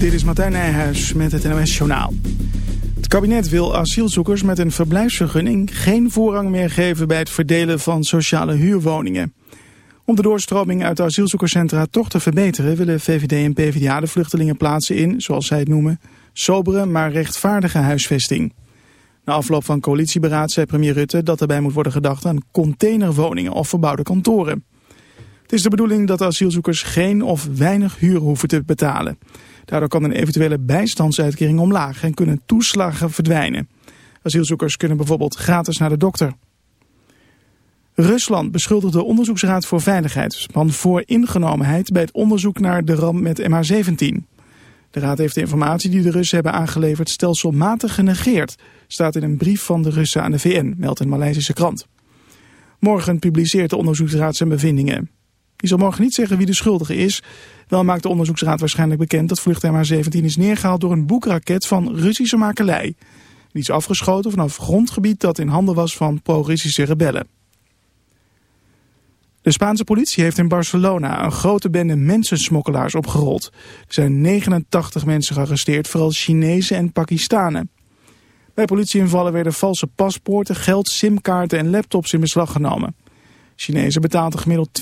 Dit is Martijn Nijhuis met het NOS Journaal. Het kabinet wil asielzoekers met een verblijfsvergunning geen voorrang meer geven bij het verdelen van sociale huurwoningen. Om de doorstroming uit de asielzoekerscentra toch te verbeteren willen VVD en PvdA de vluchtelingen plaatsen in, zoals zij het noemen, sobere maar rechtvaardige huisvesting. Na afloop van coalitieberaad zei premier Rutte dat erbij moet worden gedacht aan containerwoningen of verbouwde kantoren. Het is de bedoeling dat asielzoekers geen of weinig huur hoeven te betalen. Daardoor kan een eventuele bijstandsuitkering omlaag en kunnen toeslagen verdwijnen. Asielzoekers kunnen bijvoorbeeld gratis naar de dokter. Rusland beschuldigt de Onderzoeksraad voor Veiligheid van vooringenomenheid bij het onderzoek naar de ramp met MH17. De raad heeft de informatie die de Russen hebben aangeleverd stelselmatig genegeerd, staat in een brief van de Russen aan de VN, meldt een Maleisische krant. Morgen publiceert de onderzoeksraad zijn bevindingen. Die zal morgen niet zeggen wie de schuldige is. Wel maakt de onderzoeksraad waarschijnlijk bekend dat vlucht MH17 is neergehaald door een boekraket van Russische makelij. Die is afgeschoten vanaf grondgebied dat in handen was van pro-Russische rebellen. De Spaanse politie heeft in Barcelona een grote bende mensensmokkelaars opgerold. Er zijn 89 mensen gearresteerd, vooral Chinezen en Pakistanen. Bij politieinvallen werden valse paspoorten, geld, simkaarten en laptops in beslag genomen. Chinezen betaalden gemiddeld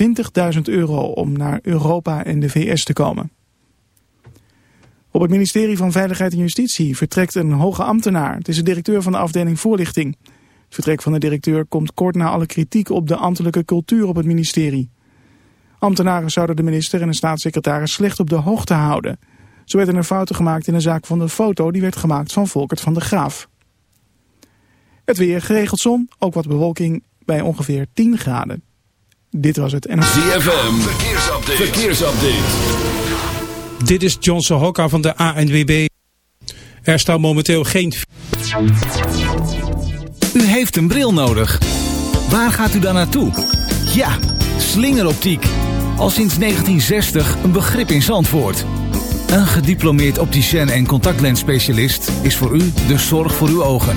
20.000 euro om naar Europa en de VS te komen. Op het ministerie van Veiligheid en Justitie vertrekt een hoge ambtenaar. Het is de directeur van de afdeling voorlichting. Het vertrek van de directeur komt kort na alle kritiek op de ambtelijke cultuur op het ministerie. Ambtenaren zouden de minister en de staatssecretaris slecht op de hoogte houden. Zo werden er fouten gemaakt in de zaak van de foto die werd gemaakt van Volkert van der Graaf. Het weer geregeld zon, ook wat bewolking bij ongeveer 10 graden. Dit was het ZFM, verkeersupdate. verkeersupdate. Dit is Johnson Hokka van de ANWB. Er staat momenteel geen... U heeft een bril nodig. Waar gaat u dan naartoe? Ja, slingeroptiek. Al sinds 1960 een begrip in Zandvoort. Een gediplomeerd opticien en contactlensspecialist is voor u de zorg voor uw ogen.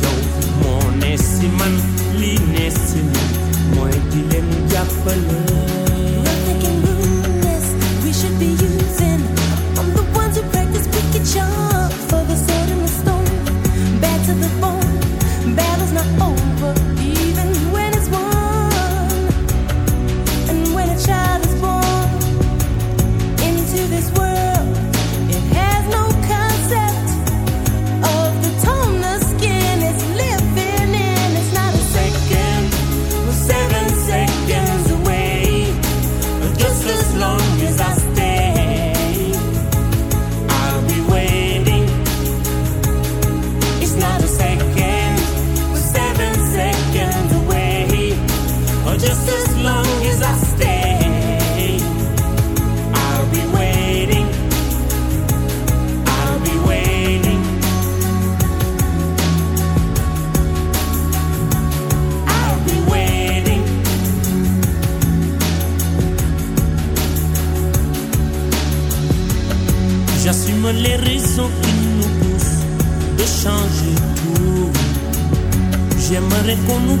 Nothing can this. We should be using.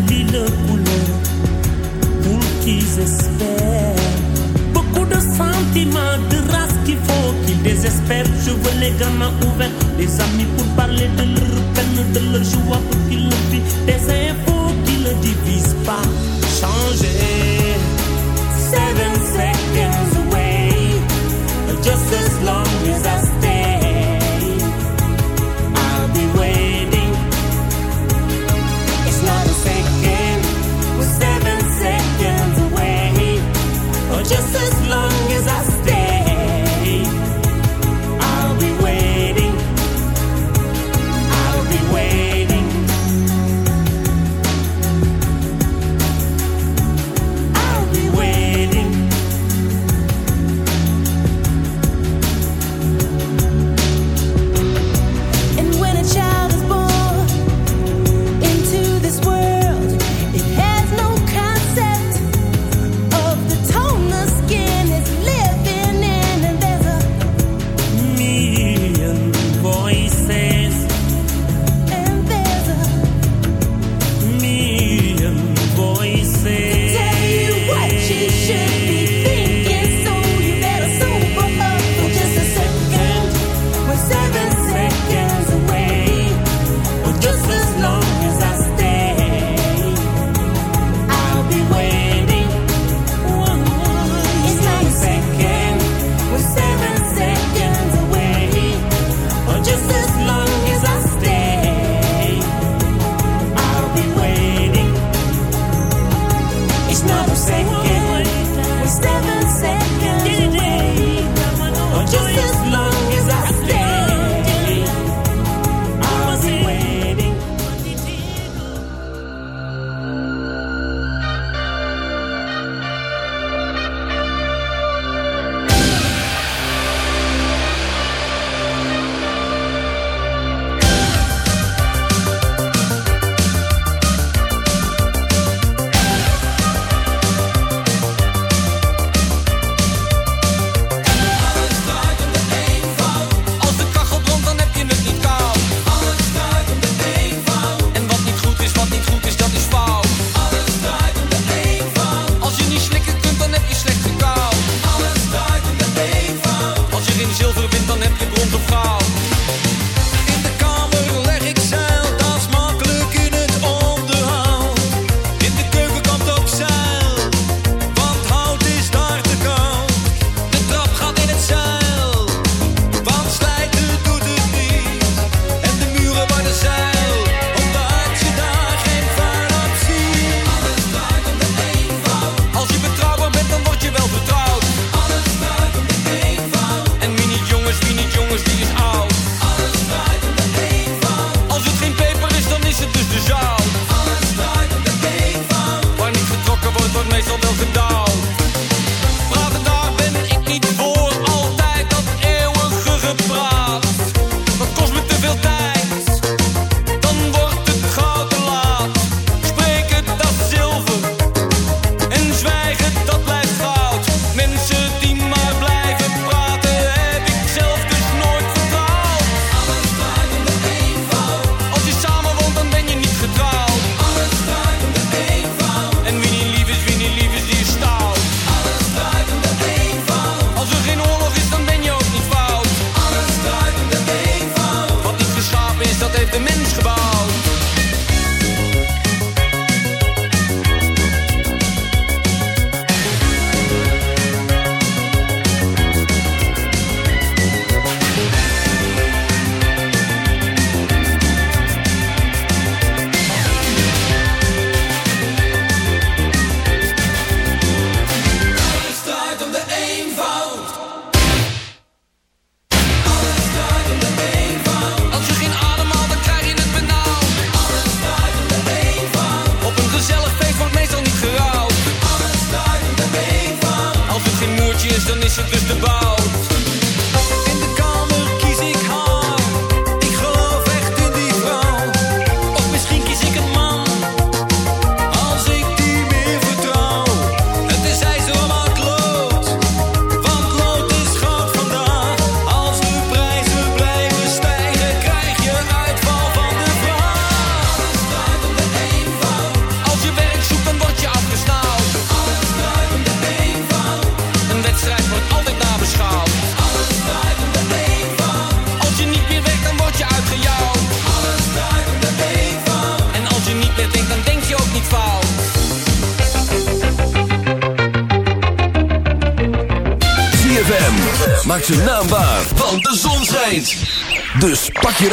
couleur, pour qu'ils espèrent, Beaucoup de sentiments, de race qu'il faut qu'ils désespèrent. Je veux les gamins ouverts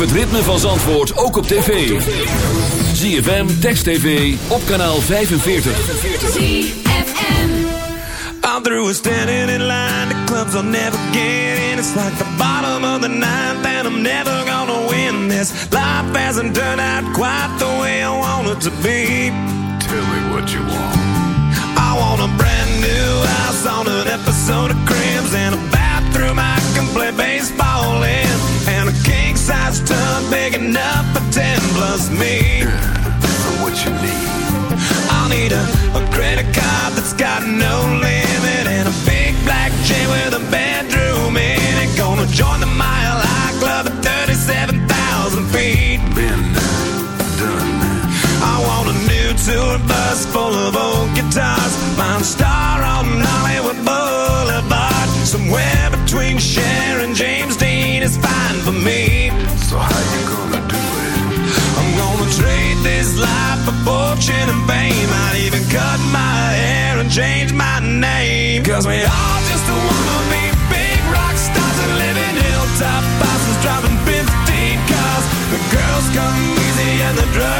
het ritme van Zandvoort ook op tv. ZFM, Text TV, op kanaal 45. ZFM I'm through with standing in line, the clubs I'll never get in. It's like the bottom of the ninth and I'm never gonna win this. Life hasn't turned out quite the way I want it to be. Tell me what you want. for fortune and fame. I'd even cut my hair and change my name. Cause we all just wanna be big rock stars and live in hilltop bosses driving 15 cars. The girls come easy and the drugs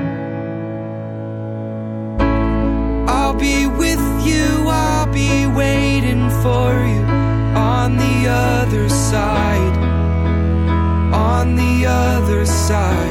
side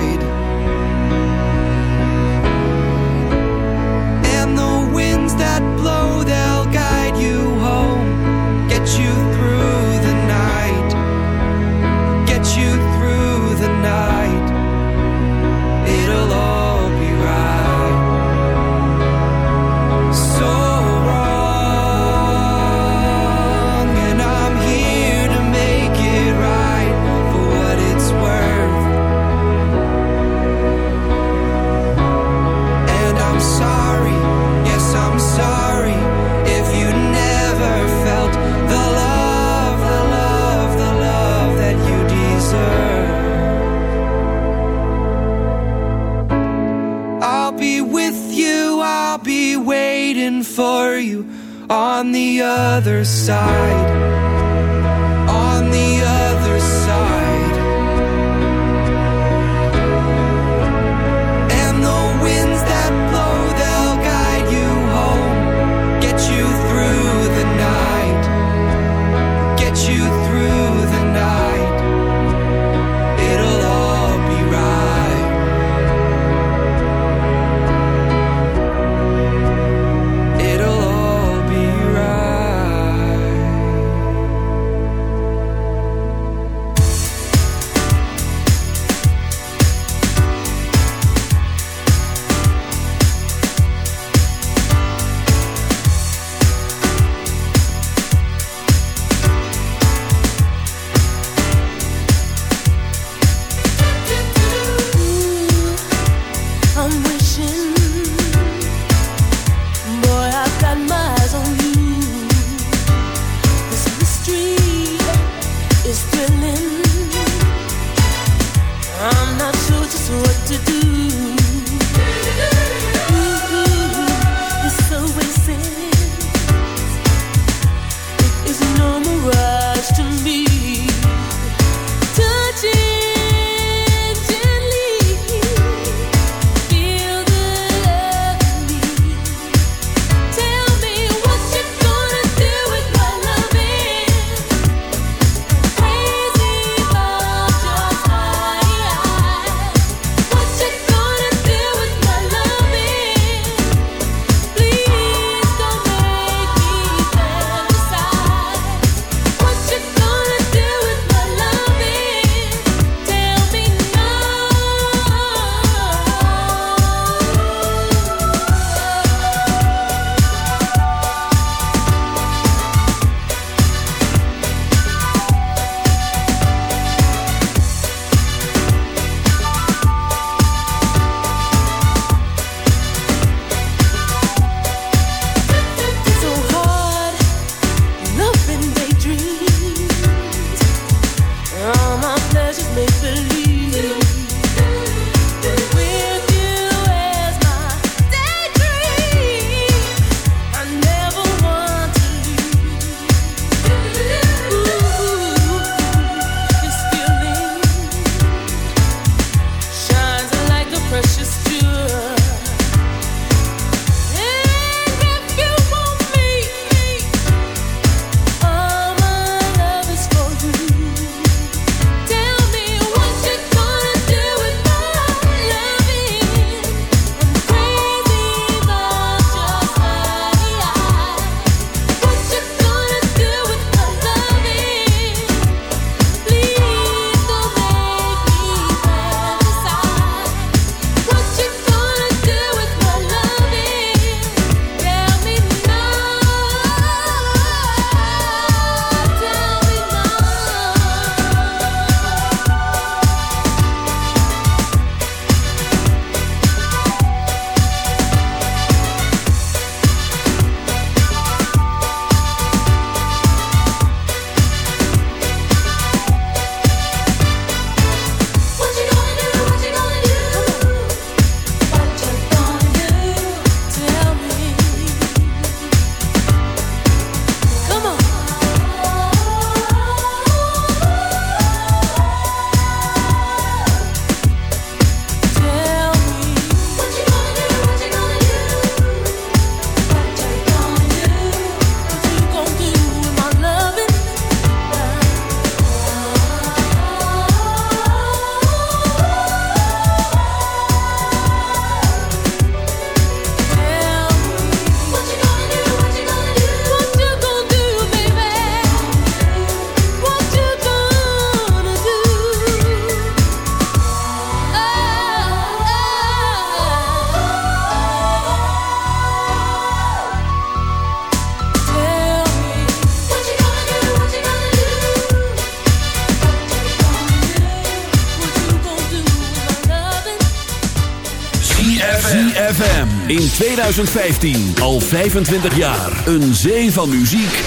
2015. Al 25 jaar. Een zee van muziek.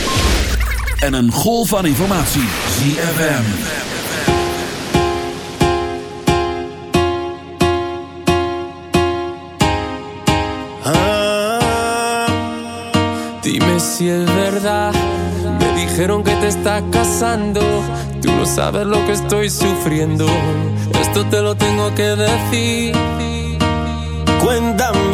En een golf van informatie. ZFM. Ah, dime si es verdad. Me dijeron que te está casando. Tú no sabes lo que estoy sufriendo. Esto te lo tengo que decir. Cuéntame